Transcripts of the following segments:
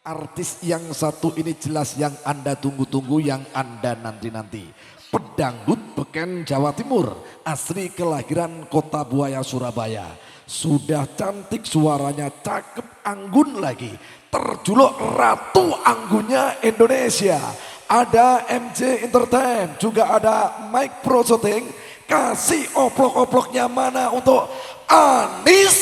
Artis yang satu ini jelas yang Anda tunggu-tunggu, yang Anda nanti-nanti. Pedangdut Beken Jawa Timur, asli kelahiran kota Buaya Surabaya. Sudah cantik suaranya, cakep anggun lagi. Terjuluk Ratu Anggunnya Indonesia. Ada MC Entertain, juga ada Mike Pro Shooting. Kasih oplok-oploknya mana untuk Anissa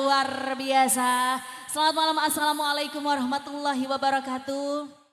luar biasa. Selamat malam, assalamualaikum warahmatullahi wabarakatuh.